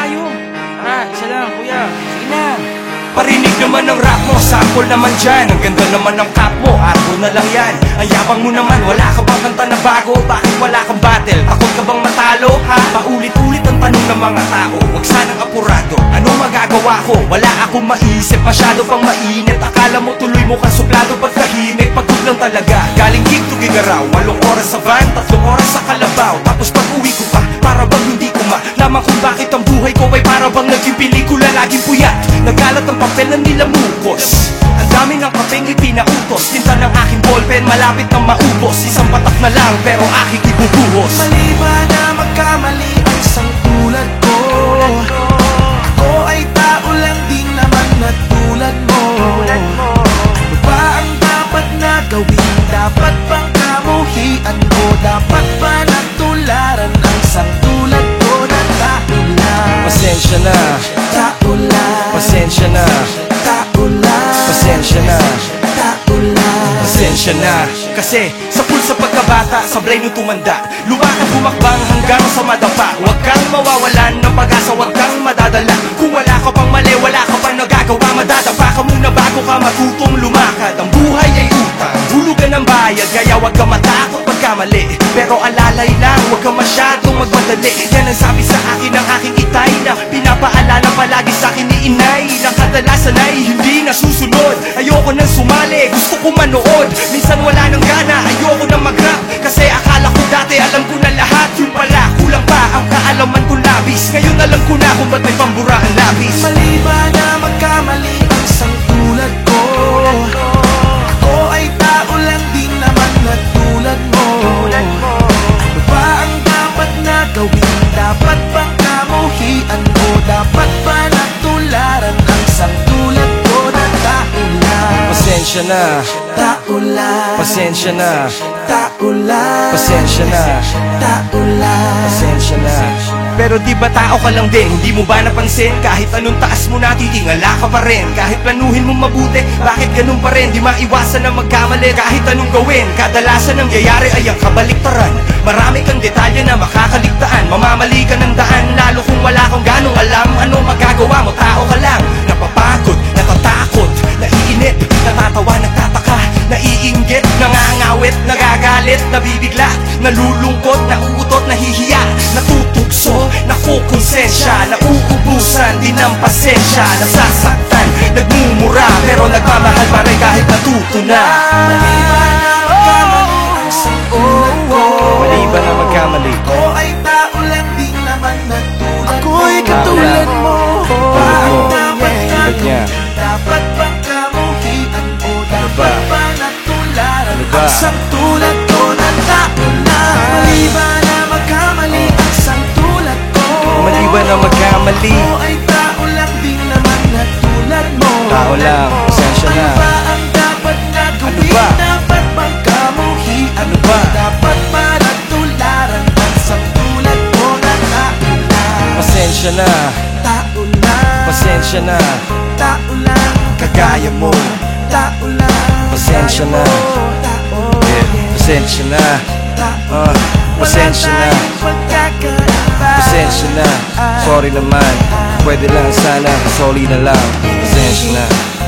Tayo. Tara, isa lang, kuya. Sige na. Parinig naman ng rap mo, sample naman dyan Ang ganda naman ng cap mo, arbo na lang yan Ang yabang mo naman, wala ka bang kanta na bago? Bakit wala kang battle? Takot ka bang matalo? Ha? Paulit-ulit ang tanong ng mga tao Huwag sanang apurado, ano magagawa ko? Wala akong maisip, masyado pang mainit Akala mo tuloy mo kang suplado pagkahimik Pagod lang talaga, galing gig to gigaraw Walong oras sa van, tatlong ang papel na nilamukos Ang dami ng kapeng ipinautos Tinta ng aking ballpen, malapit na maubos. Isang patak na lang, pero aking ibubuhos. Mali Pasensya na. Kasi sa pulsa pagkabata Sablay nung tumanda. Lumakad bumakbang hanggang sa madapa. Huwag kang mawawalan ng pag-asa Huwag kang madadala. Kung wala ka pang mali Wala ka pang nagagawa Madadapa ka muna bago ka matutong lumakad. Ang buhay ay utang. Hulugan ng bayad Kaya huwag ka matakot pagkamali. Pero alalay lang Huwag ka masyadong magmadali. Yan ang sabi sa akin ng aking itay Na pinapaalala palagi sa akin ni nasusunod. Ayoko nang sumali Gusto ko manood. Minsan wala nang gana Ayoko nang mag-rap. Kasi akala ko dati alam ko na Pasensya na. Tao lang Pasensya na. Tao lang Pasensya na. Tao lang Pasensya na. Pero di ba tao ka lang din? Hindi mo ba napansin? Kahit anong taas mo na titingala ka pa rin. Kahit planuhin mo mabuti, bakit ganun pa rin? Di maiwasan na magkamali. Kahit anong gawin Kadalasan ang yayari ay ang kabaliktaran. Marami kang detalye na makakaligtaan. Mamamali ka ng daan Lalo kung wala kang ganong Nangangawit, nagagalit, nabibigla Nalulungkot, nauutot, nahihiya Natutugso, nakukonsensya Nauubusan, din ng pasensya Nasasaktan, nagmumura Pero nagmamahal pa rin kahit natuto na Mali ba na magkamali ang? Ako ay tao lang din naman na tulad Ako'y mo katulad mo Bakit mo. dapat gagawin? Dapat bang kamuhian o Dapat ba? Ano? Ang tulad ko na tao lang Mali ba na magkamali ang tulad ko? Mali ba na magkamali? Ako ay tao lang din naman na tulad mo Tao lang, pasensya na. Ano ba ang dapat na gawin? ba? Dapat bang kamuhian Ano ba? Dapat ba natularan ang tulad ko na tao lang Pasensya na, Tao lang pasensya na Tao lang Kagaya mo Tao lang Pasensya na. Pasensya na Tao Ah, pasensya na. Pasensya na, sorry naman Pwede lang sana, sorry na lang Pasensya na eh?